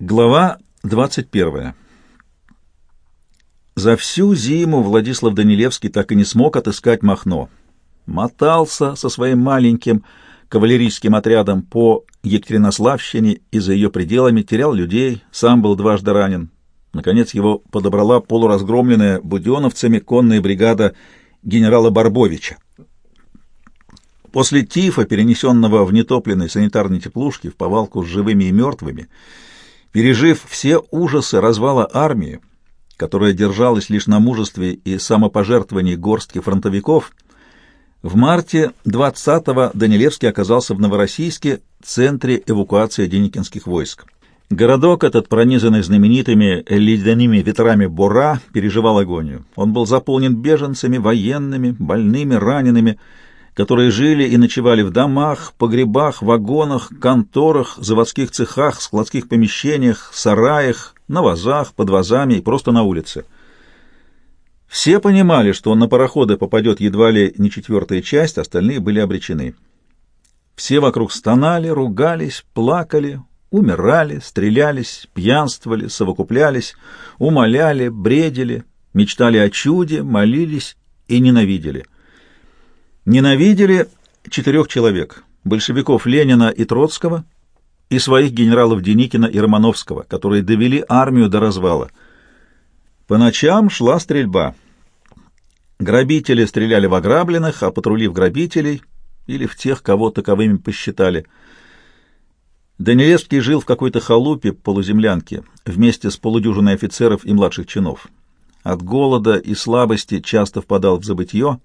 Глава 21. За всю зиму Владислав Данилевский так и не смог отыскать Махно. Мотался со своим маленьким кавалерийским отрядом по Екатеринославщине и за ее пределами, терял людей, сам был дважды ранен. Наконец его подобрала полуразгромленная буденовцами конная бригада генерала Барбовича. После тифа, перенесенного в нетопленной санитарной теплушке в повалку с живыми и мертвыми, Пережив все ужасы развала армии, которая держалась лишь на мужестве и самопожертвовании горстки фронтовиков, в марте 20-го Данилевский оказался в Новороссийске, центре эвакуации деникинских войск. Городок этот, пронизанный знаменитыми ледяными ветрами Бора, переживал агонию. Он был заполнен беженцами, военными, больными, ранеными, которые жили и ночевали в домах, погребах, вагонах, конторах, заводских цехах, складских помещениях, сараях, на вазах, под вазами и просто на улице. Все понимали, что на пароходы попадет едва ли не четвертая часть, остальные были обречены. Все вокруг стонали, ругались, плакали, умирали, стрелялись, пьянствовали, совокуплялись, умоляли, бредили, мечтали о чуде, молились и ненавидели — ненавидели четырех человек — большевиков Ленина и Троцкого и своих генералов Деникина и Романовского, которые довели армию до развала. По ночам шла стрельба. Грабители стреляли в ограбленных, а патрули в грабителей или в тех, кого таковыми посчитали. Данилевский жил в какой-то халупе полуземлянке вместе с полудюжиной офицеров и младших чинов. От голода и слабости часто впадал в забытье,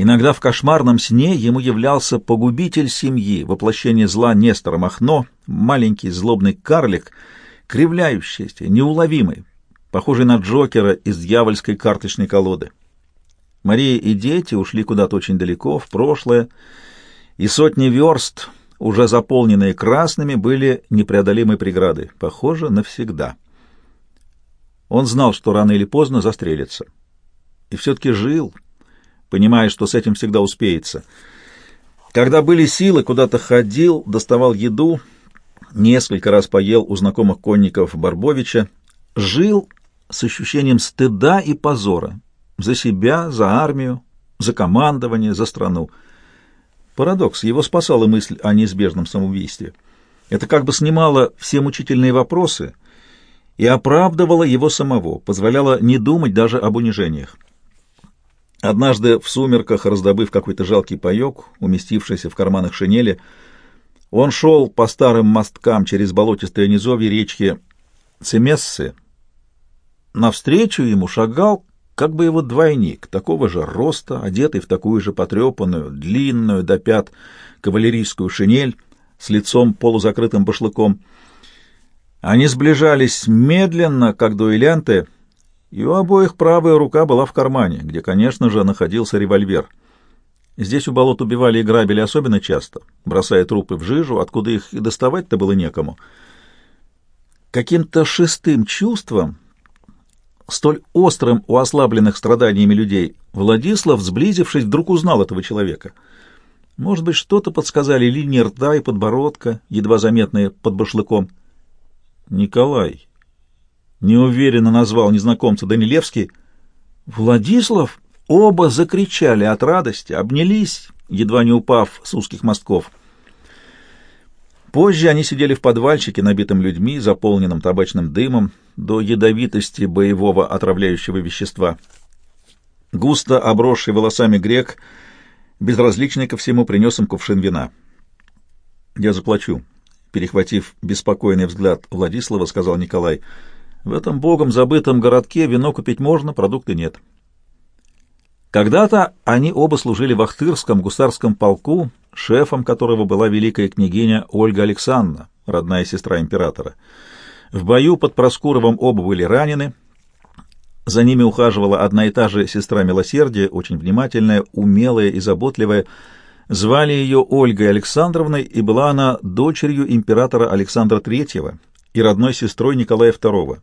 Иногда в кошмарном сне ему являлся погубитель семьи, воплощение зла Нестора Махно, маленький злобный карлик, кривляющийся, неуловимый, похожий на Джокера из дьявольской карточной колоды. Мария и дети ушли куда-то очень далеко, в прошлое, и сотни верст, уже заполненные красными, были непреодолимой преградой, похоже, навсегда. Он знал, что рано или поздно застрелится. И все-таки жил — понимая, что с этим всегда успеется. Когда были силы, куда-то ходил, доставал еду, несколько раз поел у знакомых конников Барбовича, жил с ощущением стыда и позора за себя, за армию, за командование, за страну. Парадокс, его спасала мысль о неизбежном самоубийстве. Это как бы снимало все мучительные вопросы и оправдывало его самого, позволяло не думать даже об унижениях. Однажды в сумерках, раздобыв какой-то жалкий паек, уместившийся в карманах шинели, он шел по старым мосткам через болотистые низовье речки Цемессы. Навстречу ему шагал как бы его двойник, такого же роста, одетый в такую же потрепанную, длинную до пят кавалерийскую шинель с лицом полузакрытым башлыком. Они сближались медленно, как дуэлянты — и у обоих правая рука была в кармане, где, конечно же, находился револьвер. Здесь у болот убивали и грабили особенно часто, бросая трупы в жижу, откуда их и доставать-то было некому. Каким-то шестым чувством, столь острым у ослабленных страданиями людей, Владислав, сблизившись, вдруг узнал этого человека. Может быть, что-то подсказали линии рта и подбородка, едва заметные под башлыком. «Николай», неуверенно назвал незнакомца Данилевский. Владислав оба закричали от радости, обнялись, едва не упав с узких мостков. Позже они сидели в подвальчике, набитом людьми, заполненном табачным дымом, до ядовитости боевого отравляющего вещества. Густо обросший волосами грек, безразличный ко всему, принес им кувшин вина. «Я заплачу», — перехватив беспокойный взгляд Владислава, сказал Николай — в этом богом забытом городке вино купить можно, продукты нет. Когда-то они оба служили в Ахтырском гусарском полку, шефом которого была великая княгиня Ольга Александровна, родная сестра императора. В бою под Проскуровым оба были ранены. За ними ухаживала одна и та же сестра Милосердия, очень внимательная, умелая и заботливая. Звали ее Ольгой Александровной, и была она дочерью императора Александра III и родной сестрой Николая II.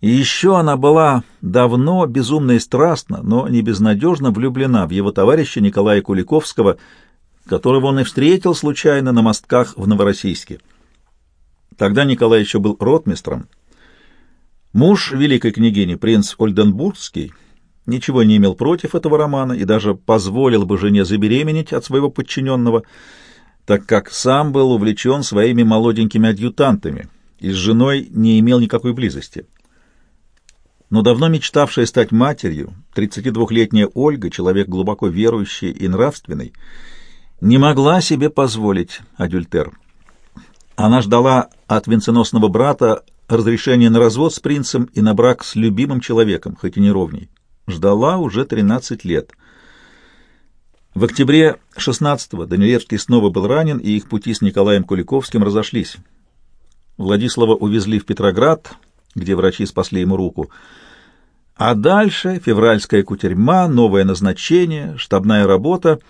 И еще она была давно, безумно и страстно, но не безнадежно влюблена в его товарища Николая Куликовского, которого он и встретил случайно на мостках в Новороссийске. Тогда Николай еще был ротмистром. Муж великой княгини, принц Ольденбургский, ничего не имел против этого романа и даже позволил бы жене забеременеть от своего подчиненного, так как сам был увлечен своими молоденькими адъютантами и с женой не имел никакой близости. Но давно мечтавшая стать матерью, 32-летняя Ольга, человек глубоко верующий и нравственный, не могла себе позволить адюльтер. Она ждала от венценосного брата разрешения на развод с принцем и на брак с любимым человеком, хоть и неровней. Ждала уже 13 лет. В октябре 16-го Данилевский снова был ранен, и их пути с Николаем Куликовским разошлись. Владислава увезли в Петроград, где врачи спасли ему руку. А дальше февральская кутерьма, новое назначение, штабная работа —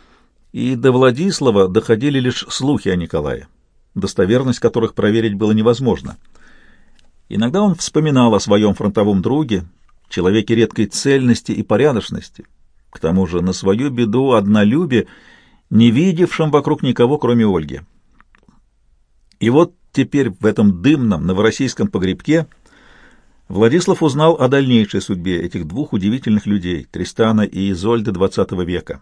и до Владислава доходили лишь слухи о Николае, достоверность которых проверить было невозможно. Иногда он вспоминал о своем фронтовом друге, человеке редкой цельности и порядочности, к тому же на свою беду однолюбе, не видевшем вокруг никого, кроме Ольги. И вот теперь в этом дымном новороссийском погребке Владислав узнал о дальнейшей судьбе этих двух удивительных людей, Тристана и Изольды XX века.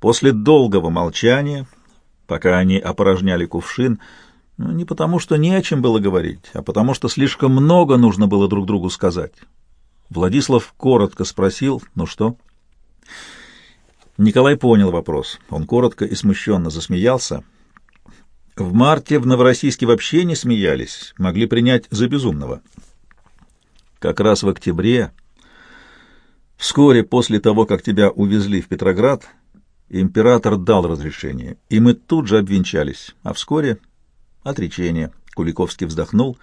После долгого молчания, пока они опорожняли кувшин, ну, не потому что не о чем было говорить, а потому что слишком много нужно было друг другу сказать. Владислав коротко спросил, ну что? Николай понял вопрос. Он коротко и смущенно засмеялся. В марте в Новороссийске вообще не смеялись, могли принять за безумного. Как раз в октябре, вскоре после того, как тебя увезли в Петроград, Император дал разрешение, и мы тут же обвенчались, а вскоре — отречение. Куликовский вздохнул.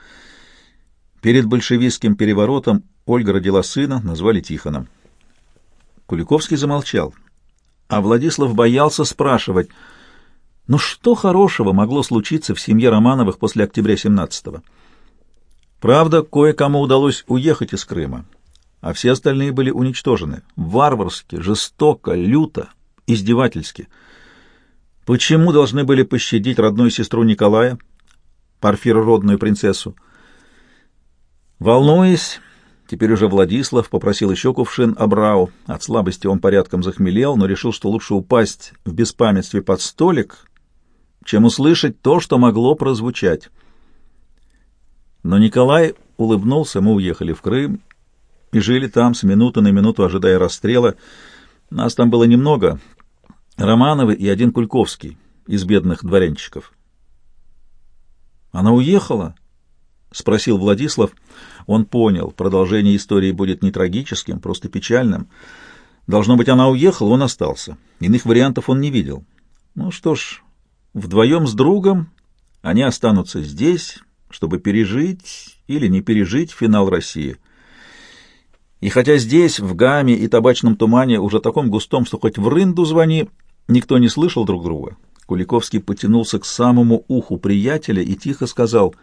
Перед большевистским переворотом Ольга родила сына, назвали Тихоном. Куликовский замолчал, а Владислав боялся спрашивать, ну что хорошего могло случиться в семье Романовых после октября 17-го? Правда, кое-кому удалось уехать из Крыма, а все остальные были уничтожены. Варварски, жестоко, люто, издевательски. Почему должны были пощадить родную сестру Николая, парфирородную принцессу? Волнуясь, теперь уже Владислав попросил еще кувшин Абрау. От слабости он порядком захмелел, но решил, что лучше упасть в беспамятстве под столик, чем услышать то, что могло прозвучать. Но Николай улыбнулся, мы уехали в Крым и жили там с минуты на минуту, ожидая расстрела. Нас там было немного, Романовы и один Кульковский из бедных дворянчиков. «Она уехала?» — спросил Владислав. Он понял, продолжение истории будет не трагическим, просто печальным. Должно быть, она уехала, он остался. Иных вариантов он не видел. Ну что ж, вдвоем с другом они останутся здесь, чтобы пережить или не пережить финал России. И хотя здесь, в гамме и табачном тумане, уже таком густом, что хоть в рынду звони, Никто не слышал друг друга. Куликовский потянулся к самому уху приятеля и тихо сказал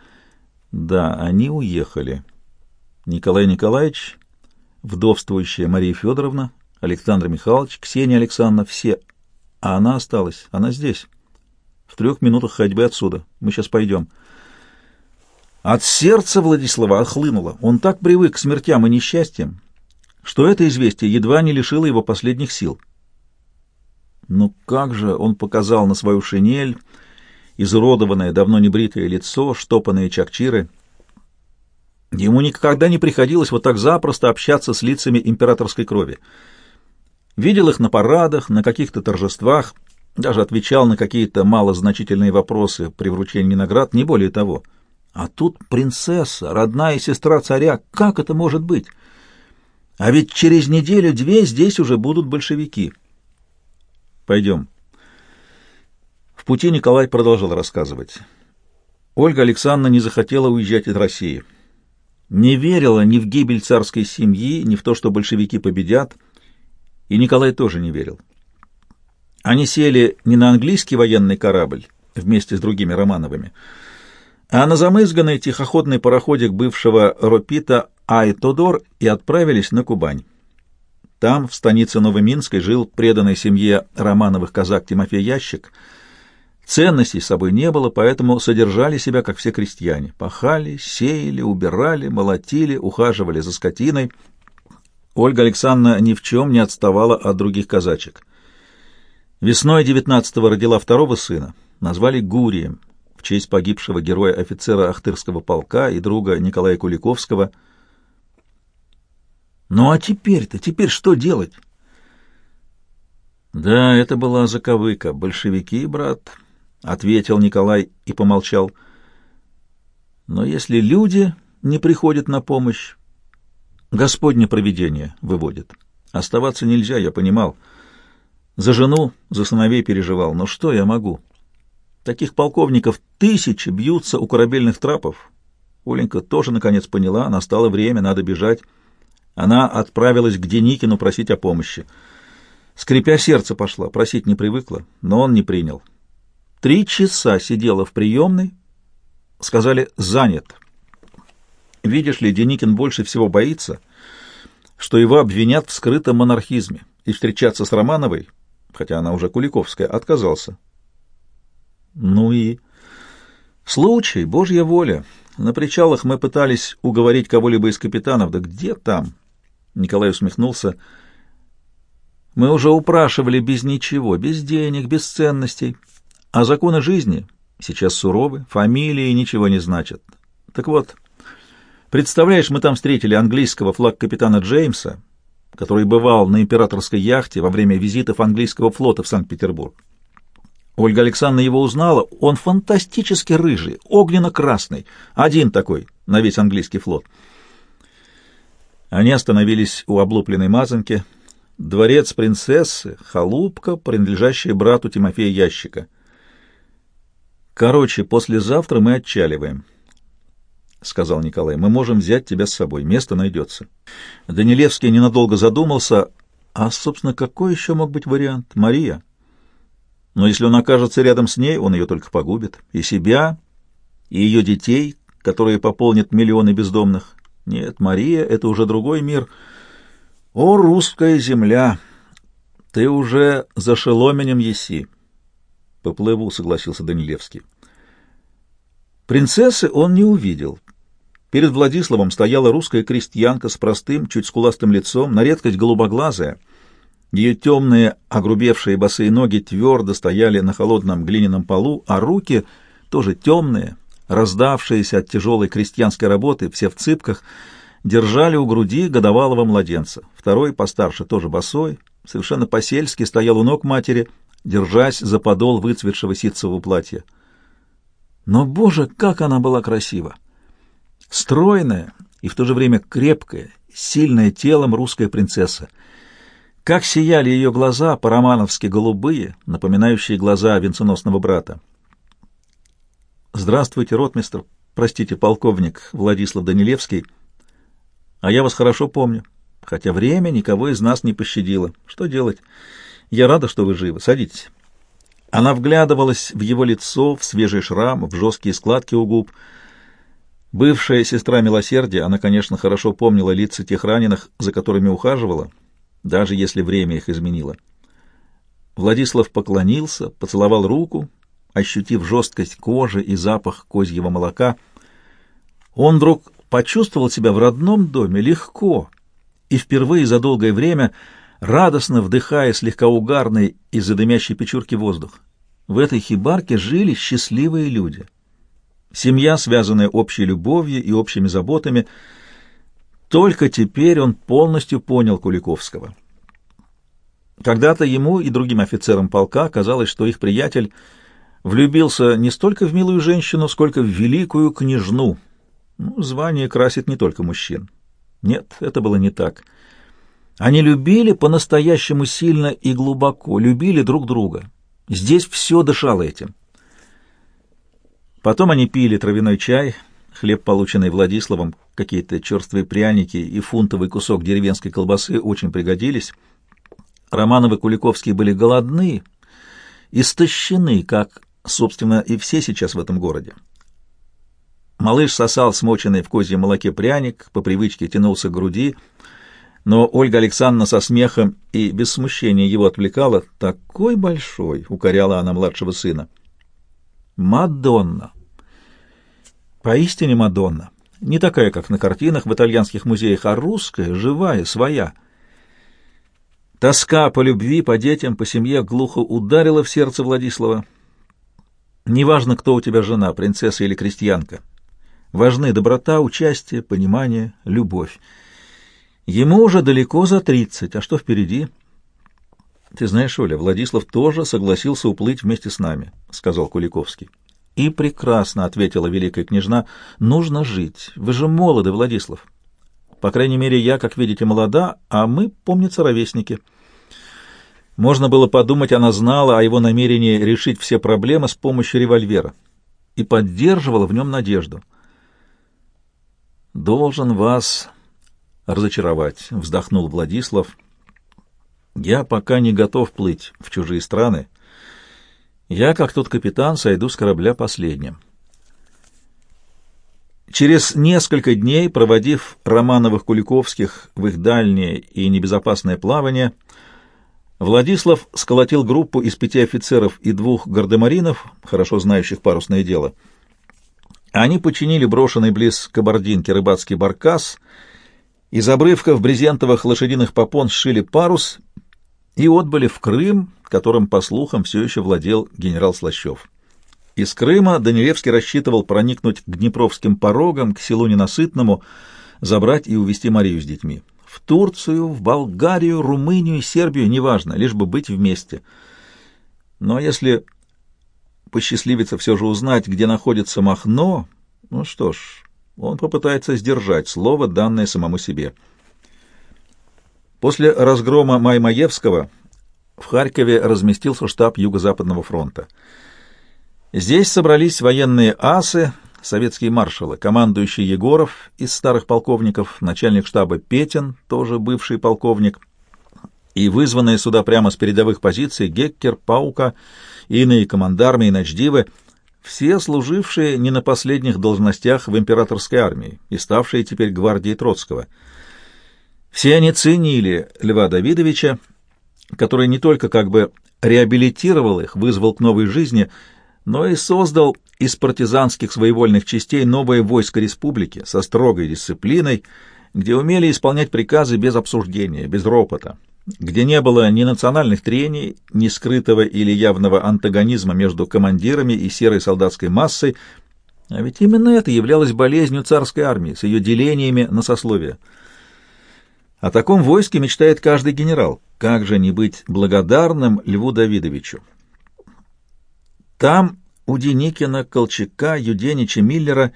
«Да, они уехали». Николай Николаевич, вдовствующая Мария Федоровна, Александр Михайлович, Ксения Александровна, все. А она осталась, она здесь, в трех минутах ходьбы отсюда. Мы сейчас пойдем. От сердца Владислава охлынуло. Он так привык к смертям и несчастьям, что это известие едва не лишило его последних сил. Ну как же он показал на свою шинель, изуродованное, давно небритое лицо, штопанные чакчиры. Ему никогда не приходилось вот так запросто общаться с лицами императорской крови. Видел их на парадах, на каких-то торжествах, даже отвечал на какие-то малозначительные вопросы при вручении наград, не более того. А тут принцесса, родная сестра царя, как это может быть? А ведь через неделю-две здесь уже будут большевики». Пойдем. В пути Николай продолжил рассказывать. Ольга Александровна не захотела уезжать из России. Не верила ни в гибель царской семьи, ни в то, что большевики победят, и Николай тоже не верил. Они сели не на английский военный корабль вместе с другими Романовыми, а на замызганный тихоходный пароходик бывшего Ропита Айтодор и отправились на Кубань. Там, в станице Новоминской, жил преданной семье Романовых казак Тимофей Ящик. Ценностей с собой не было, поэтому содержали себя, как все крестьяне. Пахали, сеяли, убирали, молотили, ухаживали за скотиной. Ольга Александровна ни в чем не отставала от других казачек. Весной девятнадцатого родила второго сына, назвали Гурием, в честь погибшего героя-офицера Ахтырского полка и друга Николая Куликовского. Ну а теперь-то, теперь что делать? Да, это была заковыка. Большевики, брат, — ответил Николай и помолчал. Но если люди не приходят на помощь, Господне провидение выводит. Оставаться нельзя, я понимал. За жену, за сыновей переживал. Но что я могу? Таких полковников тысячи бьются у корабельных трапов. Оленька тоже, наконец, поняла, настало время, надо бежать. Она отправилась к Деникину просить о помощи. Скрипя сердце пошла, просить не привыкла, но он не принял. Три часа сидела в приемной, сказали «занят». Видишь ли, Деникин больше всего боится, что его обвинят в скрытом монархизме, и встречаться с Романовой, хотя она уже Куликовская, отказался. Ну и... Случай, божья воля. На причалах мы пытались уговорить кого-либо из капитанов, да где там? Николай усмехнулся. Мы уже упрашивали без ничего, без денег, без ценностей. А законы жизни сейчас суровы, фамилии ничего не значат. Так вот, представляешь, мы там встретили английского флаг-капитана Джеймса, который бывал на императорской яхте во время визитов английского флота в Санкт-Петербург. Ольга Александровна его узнала, он фантастически рыжий, огненно-красный, один такой на весь английский флот. Они остановились у облупленной мазанки, дворец принцессы, халупка, принадлежащая брату Тимофея Ящика. Короче, послезавтра мы отчаливаем, — сказал Николай. Мы можем взять тебя с собой, место найдется. Данилевский ненадолго задумался, а, собственно, какой еще мог быть вариант? Мария? Но если он окажется рядом с ней, он ее только погубит. И себя, и ее детей, которые пополнят миллионы бездомных. Нет, Мария — это уже другой мир. О, русская земля! Ты уже за шеломенем еси. Поплыву, согласился Данилевский. Принцессы он не увидел. Перед Владиславом стояла русская крестьянка с простым, чуть скуластым лицом, на редкость голубоглазая. Ее темные, огрубевшие босые ноги твердо стояли на холодном глиняном полу, а руки тоже темные, раздавшиеся от тяжелой крестьянской работы, все в цыпках, держали у груди годовалого младенца. Второй, постарше, тоже босой, совершенно по-сельски стоял у ног матери — держась за подол выцветшего ситцевого платья. Но, боже, как она была красива! Стройная и в то же время крепкая, сильная телом русская принцесса. Как сияли ее глаза, по-романовски голубые, напоминающие глаза венценосного брата. «Здравствуйте, ротмистр, простите, полковник Владислав Данилевский. А я вас хорошо помню, хотя время никого из нас не пощадило. Что делать?» Я рада, что вы живы. Садитесь». Она вглядывалась в его лицо, в свежий шрам, в жесткие складки у губ. Бывшая сестра милосердия, она, конечно, хорошо помнила лица тех раненых, за которыми ухаживала, даже если время их изменило. Владислав поклонился, поцеловал руку, ощутив жесткость кожи и запах козьего молока. Он вдруг почувствовал себя в родном доме легко и впервые за долгое время — радостно вдыхая слегка угарный из-за дымящей печурки воздух. В этой хибарке жили счастливые люди. Семья, связанная общей любовью и общими заботами. Только теперь он полностью понял Куликовского. Когда-то ему и другим офицерам полка казалось, что их приятель влюбился не столько в милую женщину, сколько в великую княжну. Ну, звание красит не только мужчин. Нет, это было не так. — они любили по-настоящему сильно и глубоко, любили друг друга. Здесь все дышало этим. Потом они пили травяной чай, хлеб, полученный Владиславом, какие-то черствые пряники и фунтовый кусок деревенской колбасы очень пригодились. Романовы Куликовские были голодны, истощены, как, собственно, и все сейчас в этом городе. Малыш сосал смоченный в козьем молоке пряник, по привычке тянулся к груди — но Ольга Александровна со смехом и без смущения его отвлекала. «Такой большой!» — укоряла она младшего сына. Мадонна. Поистине Мадонна. Не такая, как на картинах в итальянских музеях, а русская, живая, своя. Тоска по любви, по детям, по семье глухо ударила в сердце Владислава. Неважно, кто у тебя жена, принцесса или крестьянка. Важны доброта, участие, понимание, любовь. Ему уже далеко за тридцать, а что впереди? Ты знаешь, Оля, Владислав тоже согласился уплыть вместе с нами, сказал Куликовский. И прекрасно, ответила великая княжна, нужно жить. Вы же молоды, Владислав. По крайней мере, я, как видите, молода, а мы, помнится, ровесники. Можно было подумать, она знала о его намерении решить все проблемы с помощью револьвера и поддерживала в нем надежду. «Должен вас разочаровать», — вздохнул Владислав. «Я пока не готов плыть в чужие страны. Я, как тот капитан, сойду с корабля последним». Через несколько дней, проводив Романовых-Куликовских в их дальнее и небезопасное плавание, Владислав сколотил группу из пяти офицеров и двух гардемаринов, хорошо знающих парусное дело. Они починили брошенный близ Кабардинки рыбацкий баркас — из обрывков брезентовых лошадиных попон сшили парус и отбыли в Крым, которым, по слухам, все еще владел генерал Слащев. Из Крыма Данилевский рассчитывал проникнуть к Днепровским порогам, к селу Ненасытному, забрать и увезти Марию с детьми. В Турцию, в Болгарию, Румынию, Сербию, неважно, лишь бы быть вместе. Но если посчастливится все же узнать, где находится Махно, ну что ж, он попытается сдержать слово, данное самому себе. После разгрома Маймаевского в Харькове разместился штаб Юго-Западного фронта. Здесь собрались военные асы, советские маршалы, командующий Егоров из старых полковников, начальник штаба Петин, тоже бывший полковник, и вызванные сюда прямо с передовых позиций Геккер, Паука, иные командармы и ночдивы — все служившие не на последних должностях в императорской армии и ставшие теперь гвардией Троцкого. Все они ценили Льва Давидовича, который не только как бы реабилитировал их, вызвал к новой жизни, но и создал из партизанских своевольных частей новое войско республики со строгой дисциплиной, где умели исполнять приказы без обсуждения, без ропота где не было ни национальных трений, ни скрытого или явного антагонизма между командирами и серой солдатской массой, а ведь именно это являлось болезнью царской армии с ее делениями на сословия. О таком войске мечтает каждый генерал. Как же не быть благодарным Льву Давидовичу? Там у Деникина, Колчака, Юденича, Миллера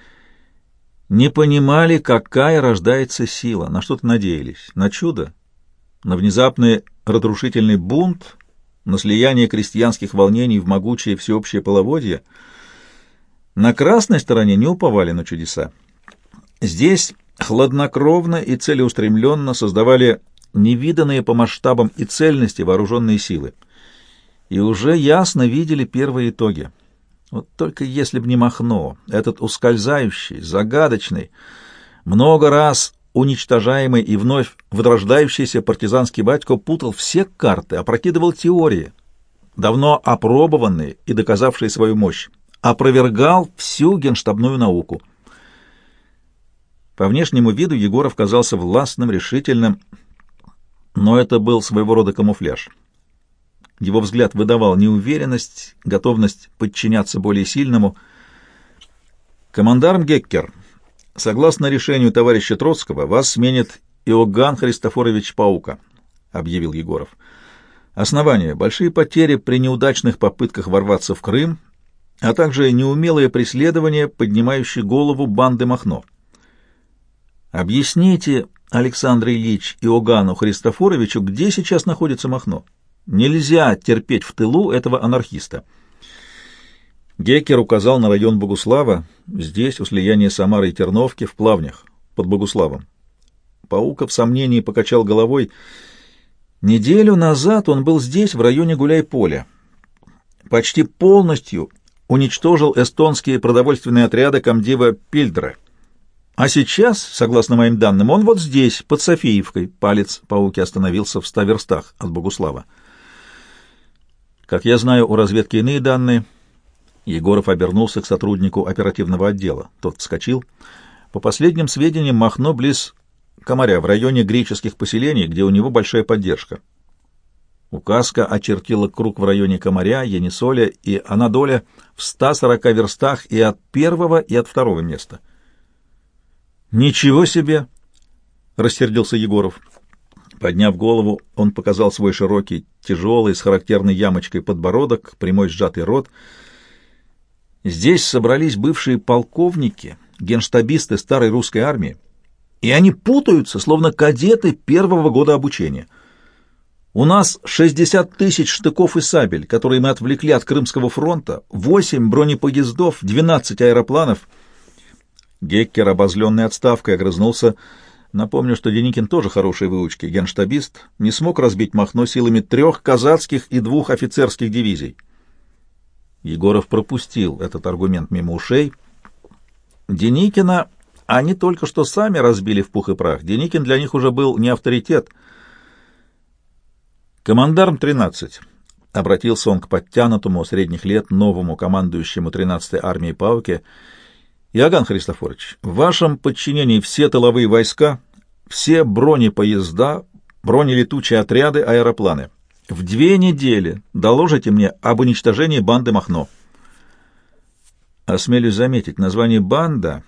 не понимали, какая рождается сила, на что-то надеялись, на чудо, на внезапный разрушительный бунт, на слияние крестьянских волнений в могучее всеобщее половодье. На красной стороне не уповали на чудеса. Здесь хладнокровно и целеустремленно создавали невиданные по масштабам и цельности вооруженные силы. И уже ясно видели первые итоги. Вот только если б не Махно, этот ускользающий, загадочный, много раз уничтожаемый и вновь возрождающийся партизанский батько путал все карты, опрокидывал теории, давно опробованные и доказавшие свою мощь, опровергал всю генштабную науку. По внешнему виду Егоров казался властным, решительным, но это был своего рода камуфляж. Его взгляд выдавал неуверенность, готовность подчиняться более сильному. Командарм Геккер Согласно решению товарища Троцкого, вас сменит Иоганн Христофорович Паука, объявил Егоров. Основание — большие потери при неудачных попытках ворваться в Крым, а также неумелое преследование, поднимающее голову банды Махно. Объясните, Александр Ильич Иоганну Христофоровичу, где сейчас находится Махно. Нельзя терпеть в тылу этого анархиста. Геккер указал на район Богуслава, здесь, у слияния Самары и Терновки, в Плавнях, под Богуславом. Пауков в сомнении покачал головой. Неделю назад он был здесь, в районе Гуляй-Поля. Почти полностью уничтожил эстонские продовольственные отряды комдива Пильдре. А сейчас, согласно моим данным, он вот здесь, под Софиевкой. Палец пауки остановился в ста верстах от Богуслава. Как я знаю, у разведки иные данные — Егоров обернулся к сотруднику оперативного отдела. Тот вскочил. По последним сведениям, Махно близ Комаря, в районе греческих поселений, где у него большая поддержка. Указка очертила круг в районе Комаря, Енисоля и Анадоля в 140 верстах и от первого, и от второго места. «Ничего себе!» — рассердился Егоров. Подняв голову, он показал свой широкий, тяжелый, с характерной ямочкой подбородок, прямой сжатый рот. Здесь собрались бывшие полковники, генштабисты старой русской армии, и они путаются, словно кадеты первого года обучения. У нас 60 тысяч штыков и сабель, которые мы отвлекли от Крымского фронта, 8 бронепоездов, 12 аэропланов. Геккер, обозленный отставкой, огрызнулся — Напомню, что Деникин тоже хорошей выучки, генштабист, не смог разбить Махно силами трех казацких и двух офицерских дивизий. Егоров пропустил этот аргумент мимо ушей. Деникина они только что сами разбили в пух и прах. Деникин для них уже был не авторитет. «Командарм 13», — обратился он к подтянутому средних лет новому командующему 13-й армией Пауке, — Иоганн Христофорович, в вашем подчинении все тыловые войска, все бронепоезда, бронелетучие отряды, аэропланы. В две недели доложите мне об уничтожении банды Махно. Осмелюсь заметить, название «банда»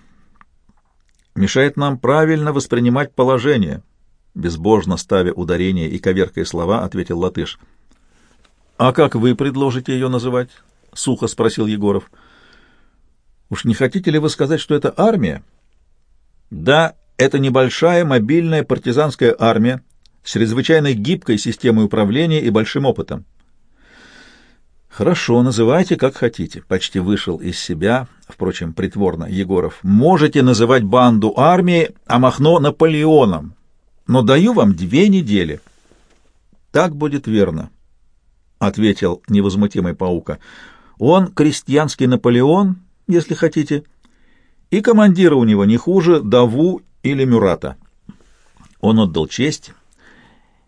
мешает нам правильно воспринимать положение, безбожно ставя ударение и коверкая слова, ответил Латыш. — А как вы предложите ее называть? — сухо спросил Егоров. — Уж не хотите ли вы сказать, что это армия? Да, это небольшая мобильная партизанская армия с чрезвычайно гибкой системой управления и большим опытом. Хорошо, называйте как хотите. Почти вышел из себя, впрочем, притворно, Егоров. Можете называть банду армией, а Махно Наполеоном. Но даю вам две недели. Так будет верно, — ответил невозмутимый Паука. Он крестьянский Наполеон если хотите, и командира у него не хуже Даву или Мюрата. Он отдал честь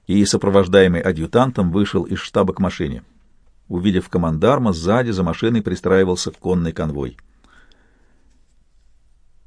и, сопровождаемый адъютантом, вышел из штаба к машине. Увидев командарма, сзади за машиной пристраивался конный конвой.